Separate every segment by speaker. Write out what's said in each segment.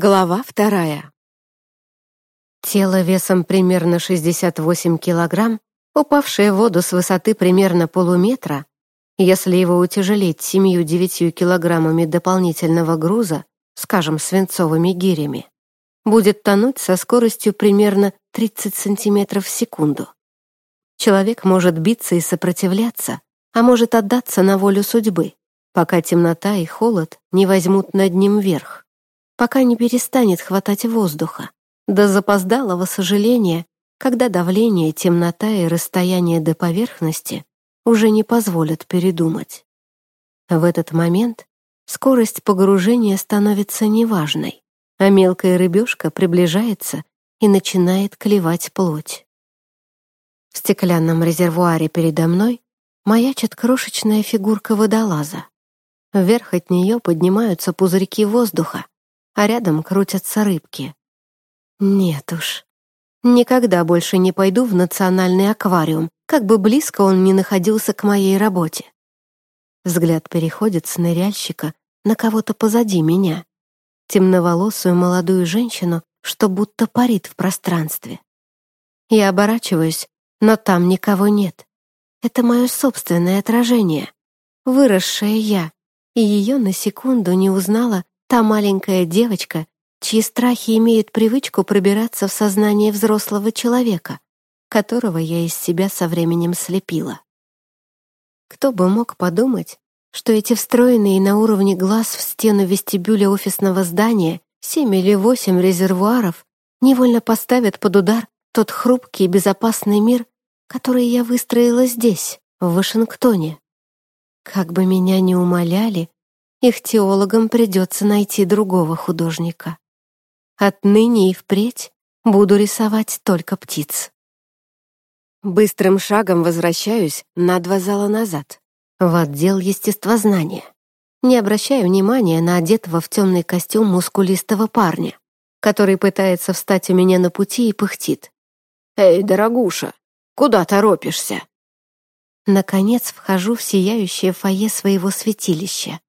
Speaker 1: Глава вторая. Тело весом примерно 68 килограмм, упавшее в воду с высоты примерно полуметра, если его утяжелить семью-девятью килограммами дополнительного груза, скажем, свинцовыми гирями, будет тонуть со скоростью примерно 30 сантиметров в секунду. Человек может биться и сопротивляться, а может отдаться на волю судьбы, пока темнота и холод не возьмут над ним верх пока не перестанет хватать воздуха, до запоздалого сожаления, когда давление, темнота и расстояние до поверхности уже не позволят передумать. В этот момент скорость погружения становится неважной, а мелкая рыбешка приближается и начинает клевать плоть. В стеклянном резервуаре передо мной маячит крошечная фигурка водолаза. Вверх от нее поднимаются пузырьки воздуха, а рядом крутятся рыбки. Нет уж. Никогда больше не пойду в национальный аквариум, как бы близко он ни находился к моей работе. Взгляд переходит с ныряльщика на кого-то позади меня. Темноволосую молодую женщину, что будто парит в пространстве. Я оборачиваюсь, но там никого нет. Это мое собственное отражение, выросшее я, и ее на секунду не узнала Та маленькая девочка, чьи страхи имеют привычку пробираться в сознание взрослого человека, которого я из себя со временем слепила. Кто бы мог подумать, что эти встроенные на уровне глаз в стену вестибюля офисного здания семь или восемь резервуаров невольно поставят под удар тот хрупкий и безопасный мир, который я выстроила здесь, в Вашингтоне. Как бы меня ни умоляли, их теологам придется найти другого художника. Отныне и впредь буду рисовать только птиц. Быстрым шагом возвращаюсь на два зала назад, в отдел естествознания. Не обращаю внимания на одетого в темный костюм мускулистого парня, который пытается встать у меня на пути и пыхтит. «Эй, дорогуша, куда торопишься?» Наконец вхожу в сияющее фойе своего святилища.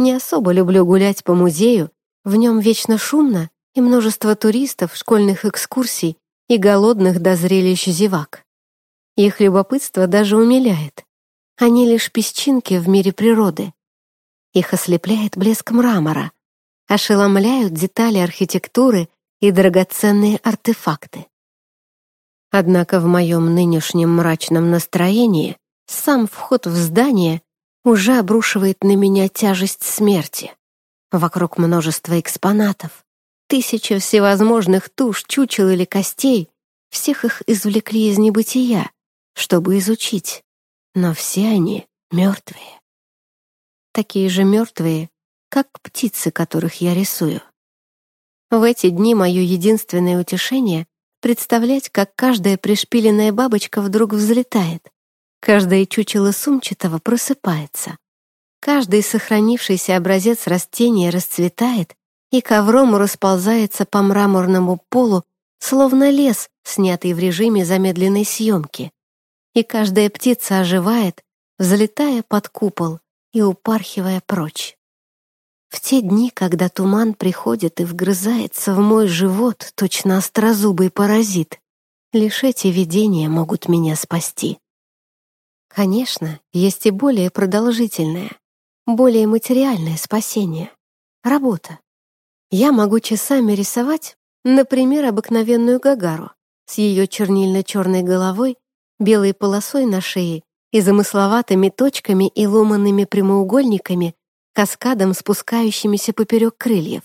Speaker 1: Не особо люблю гулять по музею, в нем вечно шумно и множество туристов, школьных экскурсий и голодных до зрелищ зевак. Их любопытство даже умиляет. Они лишь песчинки в мире природы. Их ослепляет блеск мрамора, ошеломляют детали архитектуры и драгоценные артефакты. Однако в моем нынешнем мрачном настроении сам вход в здание уже обрушивает на меня тяжесть смерти. Вокруг множество экспонатов, тысячи всевозможных туш, чучел или костей, всех их извлекли из небытия, чтобы изучить. Но все они мертвые. Такие же мертвые, как птицы, которых я рисую. В эти дни мое единственное утешение — представлять, как каждая пришпиленная бабочка вдруг взлетает, Каждое чучело сумчатого просыпается. Каждый сохранившийся образец растения расцветает и ковром расползается по мраморному полу, словно лес, снятый в режиме замедленной съемки. И каждая птица оживает, взлетая под купол и упархивая прочь. В те дни, когда туман приходит и вгрызается в мой живот, точно острозубый паразит, лишь эти видения могут меня спасти. Конечно, есть и более продолжительное, более материальное спасение — работа. Я могу часами рисовать, например, обыкновенную Гагару с ее чернильно-черной головой, белой полосой на шее и замысловатыми точками и ломанными прямоугольниками, каскадом спускающимися поперек крыльев.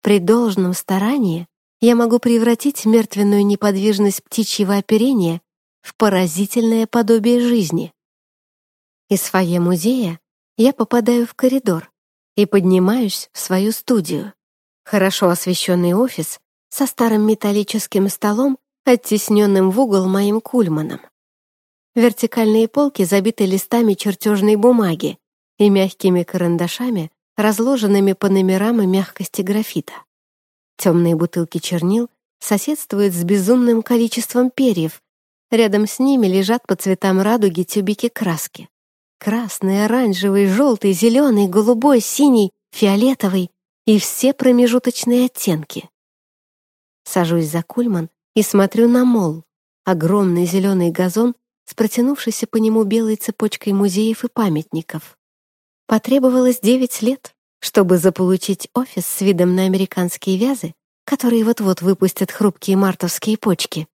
Speaker 1: При должном старании я могу превратить мертвенную неподвижность птичьего оперения в поразительное подобие жизни. Из фойе музея я попадаю в коридор и поднимаюсь в свою студию. Хорошо освещенный офис со старым металлическим столом, оттесненным в угол моим кульманом. Вертикальные полки забиты листами чертежной бумаги и мягкими карандашами, разложенными по номерам и мягкости графита. Темные бутылки чернил соседствуют с безумным количеством перьев, Рядом с ними лежат по цветам радуги тюбики краски. Красный, оранжевый, желтый, зеленый, голубой, синий, фиолетовый и все промежуточные оттенки. Сажусь за кульман и смотрю на мол, огромный зеленый газон с протянувшейся по нему белой цепочкой музеев и памятников. Потребовалось девять лет, чтобы заполучить офис с видом на американские вязы, которые вот-вот выпустят хрупкие мартовские почки,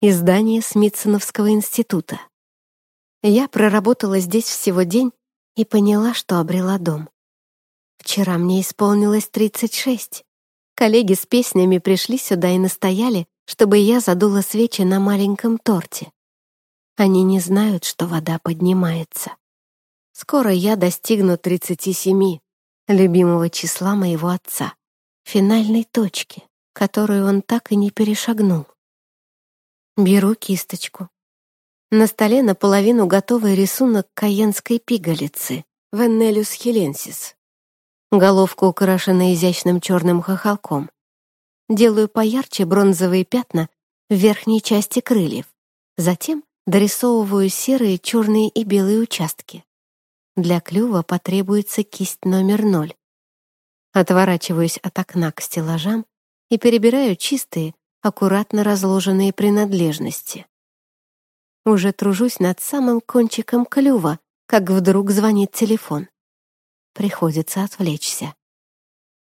Speaker 1: и здание Смитсоновского института. Я проработала здесь всего день и поняла, что обрела дом. Вчера мне исполнилось 36. Коллеги с песнями пришли сюда и настояли, чтобы я задула свечи на маленьком торте. Они не знают, что вода поднимается. Скоро я достигну 37, любимого числа моего отца, финальной точки, которую он так и не перешагнул. Беру кисточку. На столе наполовину готовый рисунок каенской пигалицы Веннелюс хиленсис. Головка украшена изящным черным хохолком. Делаю поярче бронзовые пятна в верхней части крыльев. Затем дорисовываю серые, черные и белые участки. Для клюва потребуется кисть номер ноль. Отворачиваюсь от окна к стеллажам и перебираю чистые, аккуратно разложенные принадлежности. Уже тружусь над самым кончиком клюва, как вдруг звонит телефон. Приходится отвлечься.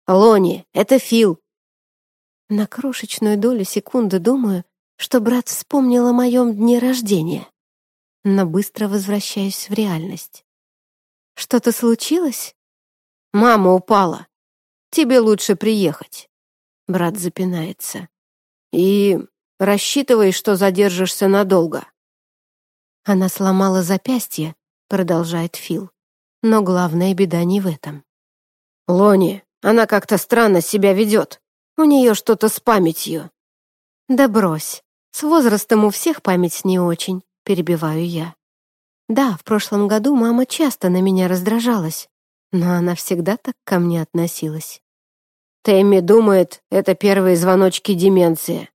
Speaker 1: «Лони, это Фил!» На крошечную долю секунды думаю, что брат вспомнил о моем дне рождения, но быстро возвращаюсь в реальность. «Что-то случилось?»
Speaker 2: «Мама упала. Тебе лучше приехать». Брат запинается. «И рассчитывай, что задержишься надолго».
Speaker 1: Она сломала запястье, продолжает Фил. Но главная беда не в этом.
Speaker 2: «Лони, она как-то странно себя ведет. У нее что-то с памятью».
Speaker 1: «Да брось. С возрастом у всех память не очень», — перебиваю я. Да, в прошлом году мама часто на меня раздражалась, но она всегда так ко мне относилась.
Speaker 2: Тэмми думает, это первые звоночки деменции.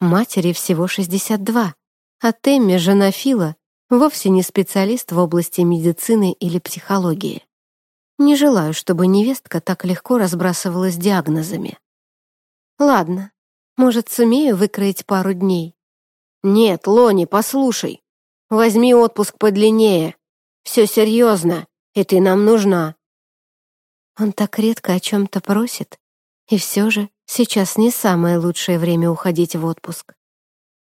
Speaker 1: Матери всего 62, а Тэмми, жена Фила, вовсе не специалист в области медицины или психологии. Не желаю, чтобы невестка так легко разбрасывалась диагнозами. Ладно, может, сумею выкроить пару дней?
Speaker 2: Нет, Лони, послушай. Возьми отпуск подлиннее. Все серьезно, и ты нам нужна.
Speaker 1: Он так редко о чем-то просит, и все же сейчас не самое лучшее время уходить в отпуск.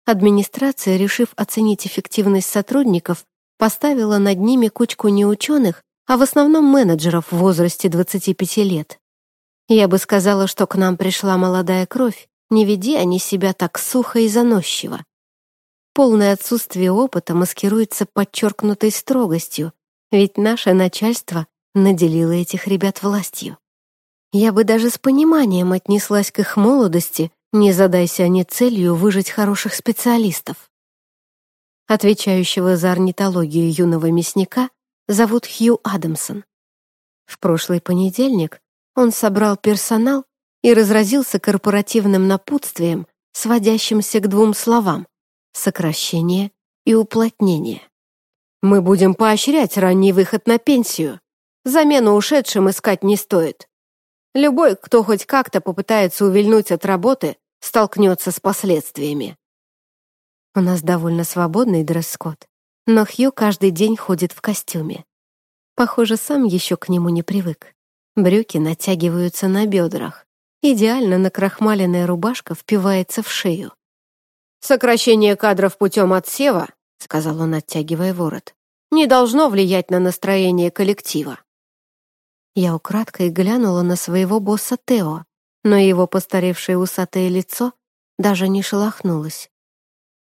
Speaker 1: Администрация, решив оценить эффективность сотрудников, поставила над ними кучку не ученых, а в основном менеджеров в возрасте 25 лет. Я бы сказала, что к нам пришла молодая кровь, не веди они себя так сухо и заносчиво. Полное отсутствие опыта маскируется подчеркнутой строгостью, ведь наше начальство наделило этих ребят властью. Я бы даже с пониманием отнеслась к их молодости не задайся они целью выжить хороших специалистов. Отвечающего за орнитологию юного мясника зовут Хью Адамсон. В прошлый понедельник он собрал персонал и разразился корпоративным напутствием, сводящимся к двум словам — сокращение и уплотнение. Мы будем поощрять ранний выход на пенсию. Замену ушедшим искать не стоит. Любой, кто хоть как-то попытается увильнуть от работы, столкнется с последствиями. У нас довольно свободный дресс-код, но Хью каждый день ходит в костюме. Похоже, сам еще к нему не привык. Брюки натягиваются на бедрах. Идеально накрахмаленная рубашка впивается в шею.
Speaker 2: «Сокращение кадров путем отсева», — сказал он, оттягивая ворот, «не должно влиять на настроение коллектива».
Speaker 1: Я украдкой глянула на своего босса Тео, но его постаревшее усатое лицо даже не шелохнулось.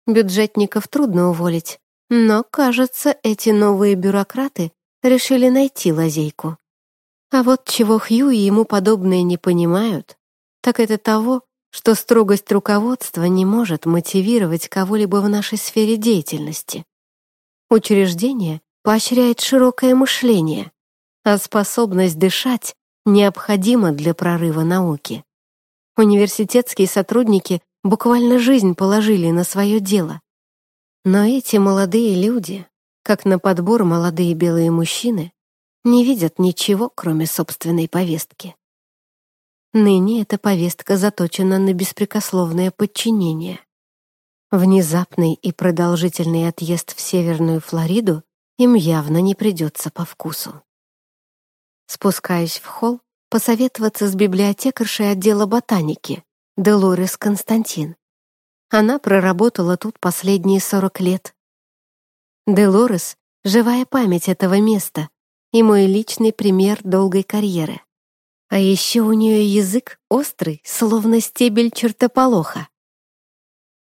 Speaker 1: Бюджетников трудно уволить, но, кажется, эти новые бюрократы решили найти лазейку. А вот чего Хью и ему подобные не понимают, так это того, что строгость руководства не может мотивировать кого-либо в нашей сфере деятельности. Учреждение поощряет широкое мышление, а способность дышать необходима для прорыва науки. Университетские сотрудники буквально жизнь положили на свое дело. Но эти молодые люди, как на подбор молодые белые мужчины, не видят ничего, кроме собственной повестки. Ныне эта повестка заточена на беспрекословное подчинение. Внезапный и продолжительный отъезд в Северную Флориду им явно не придется по вкусу. Спускаюсь в холл посоветоваться с библиотекаршей отдела ботаники, Делорес Константин. Она проработала тут последние 40 лет. Делорес — живая память этого места и мой личный пример долгой карьеры. А еще у нее язык острый, словно стебель чертополоха.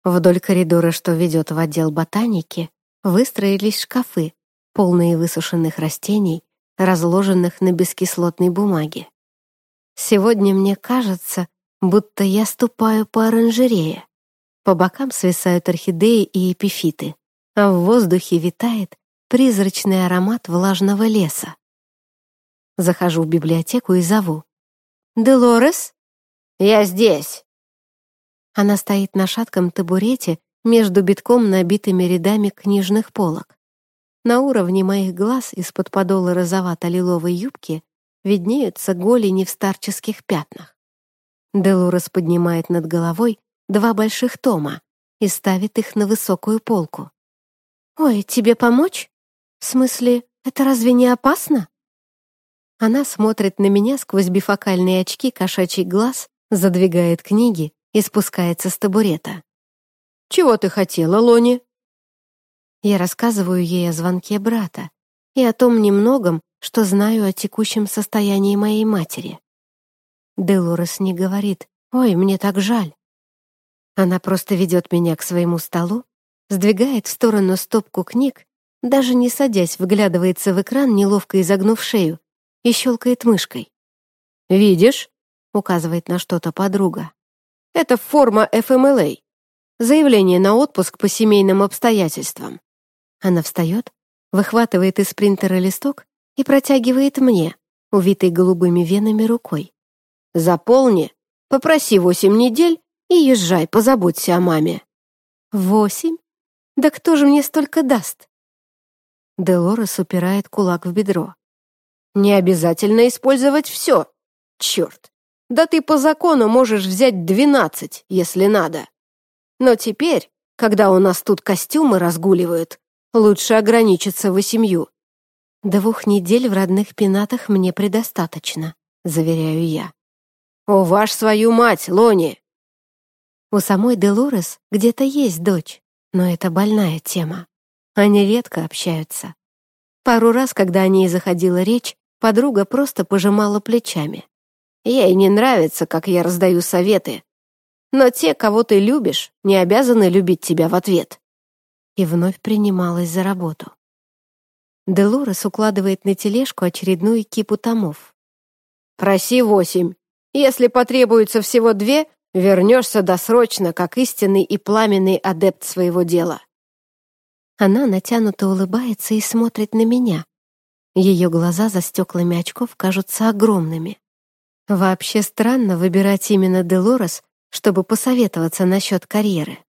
Speaker 1: Вдоль коридора, что ведет в отдел ботаники, выстроились шкафы, полные высушенных растений, разложенных на бескислотной бумаге. Сегодня мне кажется, будто я ступаю по оранжерее. По бокам свисают орхидеи и эпифиты, а в воздухе витает призрачный аромат влажного леса. Захожу в библиотеку и зову. «Делорес?»
Speaker 2: «Я здесь!»
Speaker 1: Она стоит на шатком табурете между битком набитыми рядами книжных полок. На уровне моих глаз из-под подола розовато-лиловой юбки виднеются голени в старческих пятнах. Делурас поднимает над головой два больших тома и ставит их на высокую полку. «Ой, тебе помочь? В смысле, это разве не опасно?» Она смотрит на меня сквозь бифокальные очки кошачий глаз, задвигает книги и спускается с табурета.
Speaker 2: «Чего ты хотела, Лони?»
Speaker 1: Я рассказываю ей о звонке брата и о том немногом, что знаю о текущем состоянии моей матери. Делорес не говорит «Ой, мне так жаль». Она просто ведет меня к своему столу, сдвигает в сторону стопку книг, даже не садясь, вглядывается в экран, неловко изогнув шею, и щелкает мышкой.
Speaker 2: «Видишь?»
Speaker 1: — указывает на что-то подруга.
Speaker 2: Это форма FMLA. Заявление на отпуск по семейным обстоятельствам.
Speaker 1: Она встает, выхватывает из принтера листок и протягивает мне, увитый голубыми венами рукой.
Speaker 2: «Заполни, попроси восемь недель и езжай, позаботься о маме».
Speaker 1: «Восемь? Да кто же мне столько даст?» Делорес упирает кулак в бедро.
Speaker 2: «Не обязательно использовать все. Черт, да ты по закону можешь взять двенадцать, если надо. Но теперь, когда у нас тут костюмы разгуливают, лучше ограничиться восемью.
Speaker 1: Двух недель в родных пенатах мне предостаточно, заверяю я.
Speaker 2: О, ваш свою мать, Лони!
Speaker 1: У самой Делорес где-то есть дочь, но это больная тема. Они редко общаются. Пару раз, когда о ней заходила речь, подруга просто пожимала плечами.
Speaker 2: Ей не нравится, как я раздаю советы. Но те, кого ты любишь, не обязаны любить тебя в ответ».
Speaker 1: И вновь принималась за работу. Делорес укладывает на тележку очередную кипу томов.
Speaker 2: «Проси восемь. Если потребуется всего две, вернешься досрочно, как истинный и пламенный адепт своего дела».
Speaker 1: Она натянуто улыбается и смотрит на меня. Ее глаза за стеклами очков кажутся огромными. Вообще странно выбирать именно Делорес, чтобы посоветоваться насчет карьеры.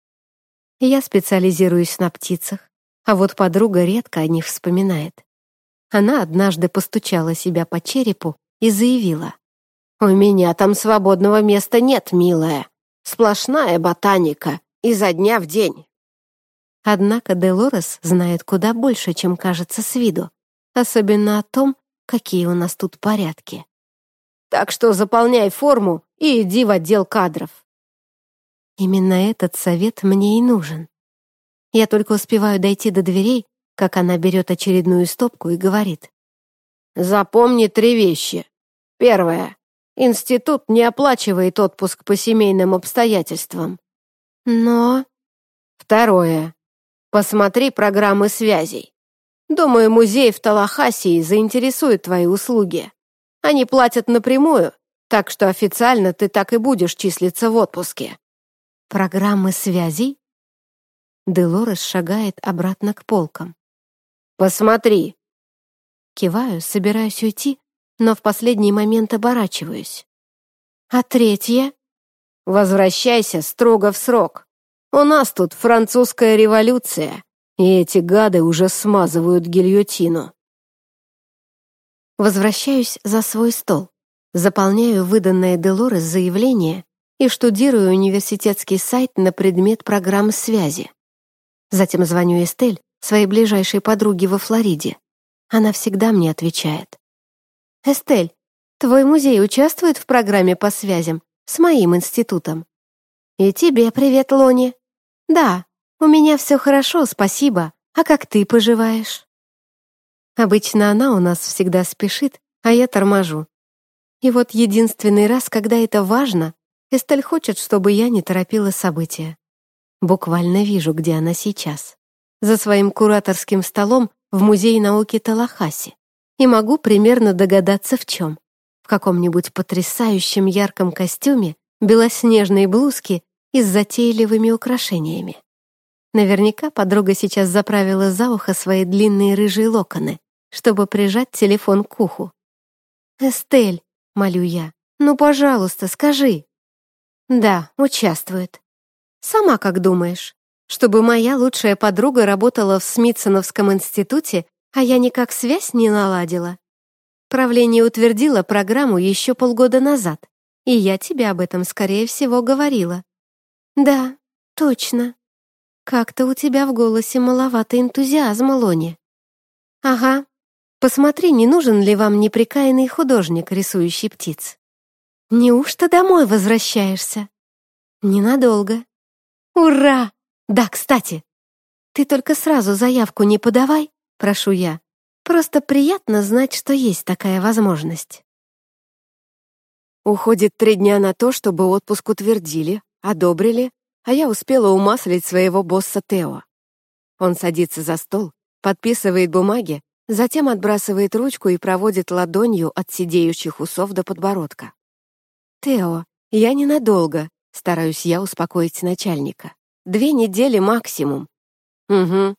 Speaker 1: Я специализируюсь на птицах, а вот подруга редко о них вспоминает. Она однажды постучала себя по черепу и заявила.
Speaker 2: «У меня там свободного места нет, милая. Сплошная ботаника, изо дня в день».
Speaker 1: Однако Делорес знает куда больше, чем кажется с виду, особенно о том, какие у нас тут порядки.
Speaker 2: Так что заполняй форму и иди в отдел кадров.
Speaker 1: Именно этот совет мне и нужен. Я только успеваю дойти до дверей, как она берет очередную стопку и говорит.
Speaker 2: Запомни три вещи. Первое. Институт не оплачивает отпуск по семейным обстоятельствам.
Speaker 1: Но...
Speaker 2: Второе. Посмотри программы связей. Думаю, музей в Талахасии заинтересует твои услуги. Они платят напрямую, так что официально ты так и будешь числиться в отпуске.
Speaker 1: Программы связей? Делорес шагает обратно к полкам.
Speaker 2: Посмотри.
Speaker 1: Киваю, собираюсь уйти, но в последний момент оборачиваюсь. А третье?
Speaker 2: Возвращайся строго в срок. У нас тут французская революция, и эти гады уже смазывают гильотину.
Speaker 1: Возвращаюсь за свой стол. заполняю выданное Делорес заявление и штудирую университетский сайт на предмет программ связи. Затем звоню Эстель, своей ближайшей подруге во Флориде. Она всегда мне отвечает. «Эстель, твой музей участвует в программе по связям с моим институтом?» «И тебе привет, Лони». «Да, у меня все хорошо, спасибо. А как ты поживаешь?» Обычно она у нас всегда спешит, а я торможу. И вот единственный раз, когда это важно, Эстель хочет, чтобы я не торопила события. Буквально вижу, где она сейчас. За своим кураторским столом в Музее науки Талахаси. И могу примерно догадаться, в чем. В каком-нибудь потрясающем ярком костюме, белоснежной блузке и с затейливыми украшениями. Наверняка подруга сейчас заправила за ухо свои длинные рыжие локоны, чтобы прижать телефон к уху. «Эстель», — молю я, — «ну, пожалуйста, скажи». «Да, участвует». «Сама как думаешь? Чтобы моя лучшая подруга работала в Смитсоновском институте, а я никак связь не наладила?» Правление утвердило программу еще полгода назад, и я тебе об этом, скорее всего, говорила. «Да, точно», как-то у тебя в голосе маловато энтузиазма, Лони. Ага. Посмотри, не нужен ли вам неприкаянный художник, рисующий птиц. Неужто домой возвращаешься? Ненадолго. Ура! Да, кстати, ты только сразу заявку не подавай, прошу я. Просто приятно знать, что есть такая возможность.
Speaker 2: Уходит три дня на то, чтобы отпуск утвердили, одобрили, а я успела умаслить своего босса Тео. Он садится за стол, подписывает бумаги, затем отбрасывает ручку и проводит ладонью от сидеющих усов до подбородка. «Тео, я ненадолго», — стараюсь я успокоить начальника. «Две недели максимум». «Угу.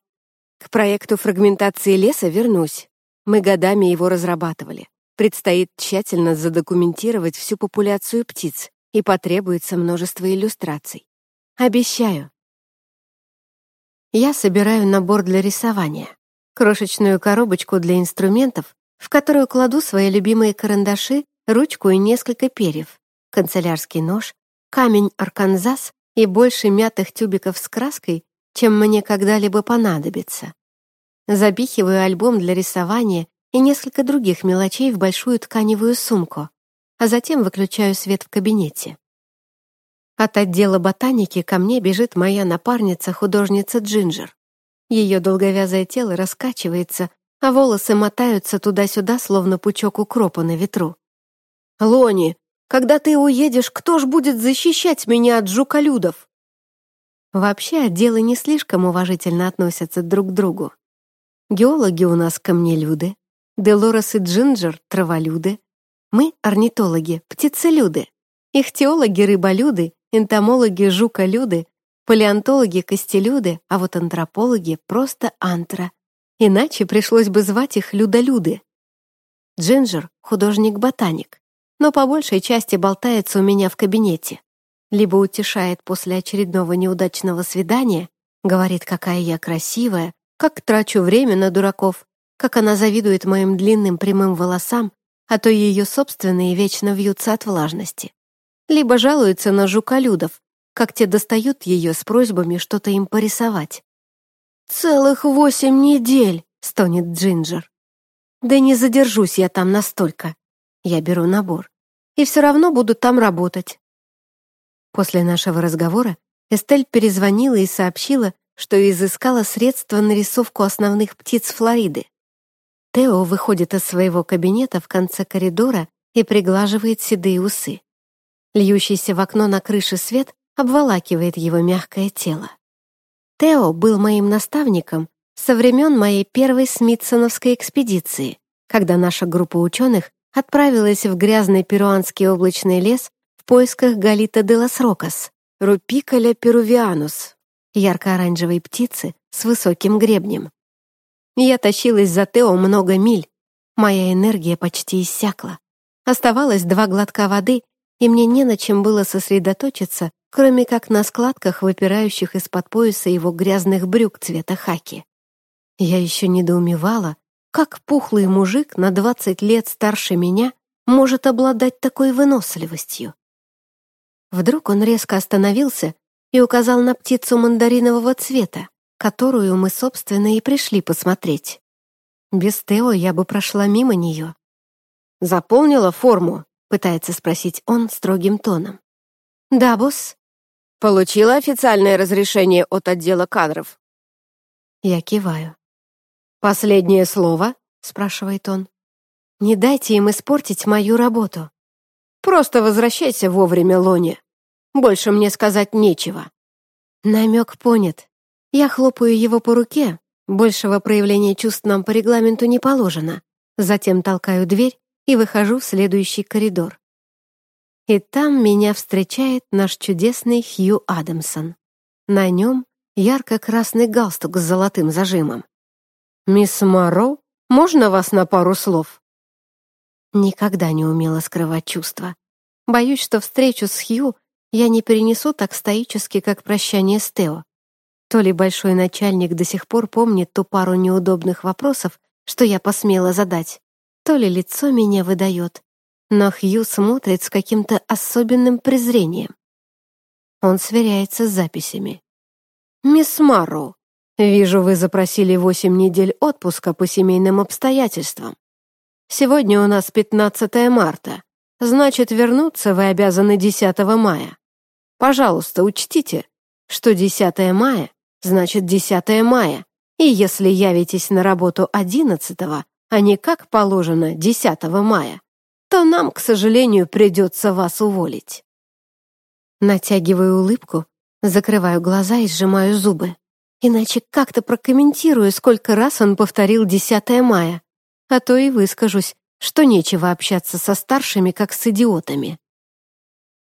Speaker 2: К проекту фрагментации леса вернусь. Мы годами его разрабатывали. Предстоит тщательно задокументировать всю популяцию птиц, и потребуется множество иллюстраций. Обещаю. Я собираю набор для рисования, крошечную коробочку для инструментов, в которую кладу свои любимые карандаши, ручку и несколько перьев, канцелярский нож, камень Арканзас и больше мятых тюбиков с краской, чем мне когда-либо понадобится. Запихиваю альбом для рисования и несколько других мелочей в большую тканевую сумку, а затем выключаю свет в кабинете. От отдела ботаники ко мне бежит моя напарница-художница Джинджер. Ее долговязое тело раскачивается, а волосы мотаются туда-сюда, словно пучок укропа на ветру. «Лони, когда ты уедешь, кто ж будет защищать меня от жуколюдов?» Вообще отделы не слишком уважительно относятся друг к другу. Геологи у нас камнелюды, Делорес и Джинджер — траволюды, мы — орнитологи, птицелюды, ихтиологи — рыболюды энтомологи — жуколюды, палеонтологи — костелюды, а вот антропологи — просто антро. Иначе пришлось бы звать их людолюды. Джинджер — художник-ботаник, но по большей части болтается у меня в кабинете. Либо утешает после очередного неудачного свидания, говорит, какая я красивая, как трачу время на дураков, как она завидует моим длинным прямым волосам, а то ее собственные вечно вьются от влажности либо жалуется на жуколюдов, как те достают ее с просьбами что-то им порисовать. «Целых восемь недель!» — стонет Джинджер. «Да не задержусь я там настолько. Я беру набор. И все равно буду там работать». После нашего разговора Эстель перезвонила и сообщила, что изыскала средства на рисовку основных птиц Флориды. Тео выходит из своего кабинета в конце коридора и приглаживает седые усы. Льющийся в окно на крыше свет обволакивает его мягкое тело. Тео был моим наставником со времен моей первой смитсоновской экспедиции, когда наша группа ученых отправилась в грязный перуанский облачный лес в поисках галита де лас рокас, рупиколя перувианус, ярко-оранжевой птицы с высоким гребнем. Я тащилась за Тео много миль, моя энергия почти иссякла. Оставалось два глотка воды, и мне не на чем было сосредоточиться, кроме как на складках, выпирающих из-под пояса его грязных брюк цвета хаки. Я еще недоумевала, как пухлый мужик на 20 лет старше меня может обладать такой выносливостью? Вдруг он резко остановился и указал на птицу мандаринового цвета, которую мы, собственно, и пришли посмотреть. Без Тео я бы прошла мимо нее. «Заполнила форму?» — пытается спросить он строгим тоном. «Да, босс». «Получила официальное разрешение от отдела кадров?» Я киваю. «Последнее слово?» — спрашивает он. «Не дайте им испортить мою работу. Просто возвращайся вовремя, Лони. Больше мне сказать нечего». Намек понят. Я хлопаю его по руке. Большего проявления чувств нам по регламенту не положено. Затем толкаю дверь и выхожу в следующий коридор. И там меня встречает наш чудесный Хью Адамсон. На нем ярко-красный галстук с золотым зажимом. «Мисс Маро, можно вас на пару слов?» Никогда не умела скрывать чувства. Боюсь, что встречу с Хью я не перенесу так стоически, как прощание с Тео. То ли большой начальник до сих пор помнит ту пару неудобных вопросов, что я посмела задать, то ли лицо меня выдает, но Хью смотрит с каким-то особенным презрением. Он сверяется с записями. «Мисс Марроу, вижу, вы запросили восемь недель отпуска по семейным обстоятельствам. Сегодня у нас 15 марта, значит, вернуться вы обязаны 10 мая. Пожалуйста, учтите, что 10 мая значит 10 мая, и если явитесь на работу 11 а не как положено 10 мая, то нам, к сожалению, придется вас уволить. Натягиваю улыбку, закрываю глаза и сжимаю зубы. Иначе как-то прокомментирую, сколько раз он повторил 10 мая, а то и выскажусь, что нечего общаться со старшими, как с идиотами.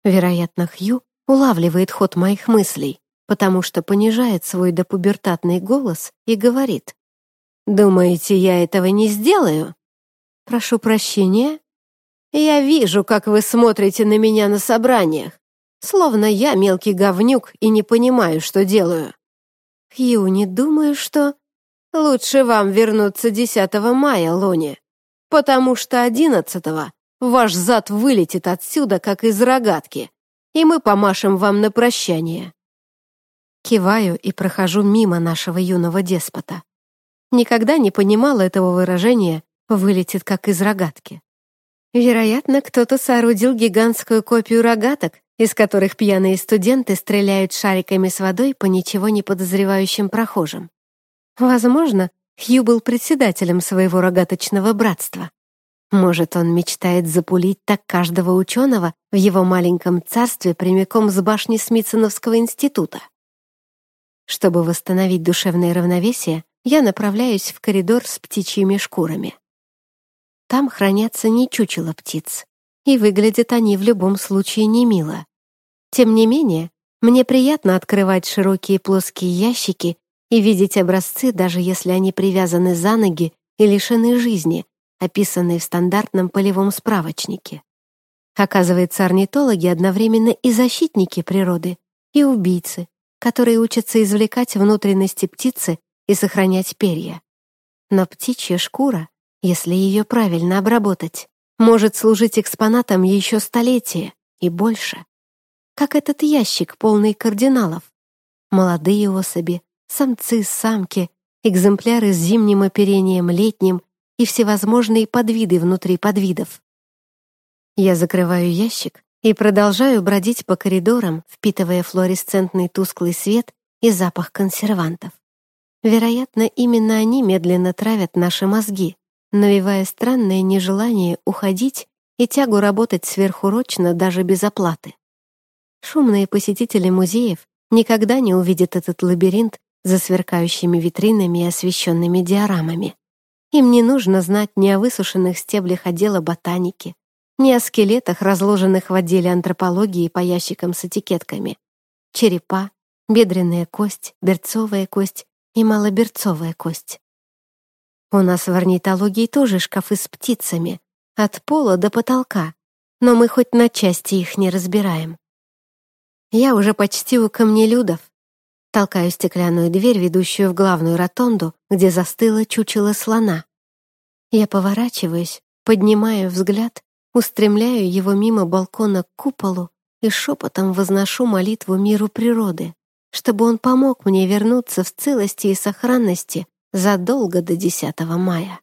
Speaker 2: Вероятно, Хью улавливает ход моих мыслей, потому что понижает свой допубертатный голос и говорит. «Думаете, я этого не сделаю?» «Прошу прощения?» «Я вижу, как вы смотрите на меня на собраниях, словно я мелкий говнюк и не понимаю, что делаю». «Хью, не думаю, что...» «Лучше вам вернуться 10 мая, Лони, потому что 11 ваш зад вылетит отсюда, как из рогатки, и мы помашем вам на прощание». Киваю и прохожу мимо нашего юного деспота. Никогда не понимала этого выражения «вылетит как из рогатки». Вероятно, кто-то соорудил гигантскую копию рогаток, из которых пьяные студенты стреляют шариками с водой по ничего не подозревающим прохожим. Возможно, Хью был председателем своего рогаточного братства. Может, он мечтает запулить так каждого ученого в его маленьком царстве прямиком с башни Смитсоновского института. Чтобы восстановить душевное равновесие, я направляюсь в коридор с птичьими шкурами. Там хранятся не чучело птиц, и выглядят они в любом случае не мило. Тем не менее, мне приятно открывать широкие плоские ящики и видеть образцы, даже если они привязаны за ноги и лишены жизни, описанные в стандартном полевом справочнике. Оказывается, орнитологи одновременно и защитники природы, и убийцы, которые учатся извлекать внутренности птицы и сохранять перья. Но птичья шкура, если ее правильно обработать, может служить экспонатом еще столетия и больше. Как этот ящик, полный кардиналов. Молодые особи, самцы, самки, экземпляры с зимним оперением, летним и всевозможные подвиды внутри подвидов. Я закрываю ящик и продолжаю бродить по коридорам, впитывая флуоресцентный тусклый свет и запах консервантов. Вероятно, именно они медленно травят наши мозги, навевая странное нежелание уходить и тягу работать сверхурочно даже без оплаты. Шумные посетители музеев никогда не увидят этот лабиринт за сверкающими витринами и освещенными диорамами. Им не нужно знать ни о высушенных стеблях отдела ботаники, ни о скелетах, разложенных в отделе антропологии по ящикам с этикетками. Черепа, бедренная кость, берцовая кость и малоберцовая кость. У нас в орнитологии тоже шкафы с птицами, от пола до потолка, но мы хоть на части их не разбираем. Я уже почти у камнелюдов, Толкаю стеклянную дверь, ведущую в главную ротонду, где застыло чучело слона. Я поворачиваюсь, поднимаю взгляд
Speaker 1: Устремляю его мимо балкона к куполу и шепотом возношу молитву миру природы, чтобы он помог мне вернуться в целости и сохранности задолго до 10 мая.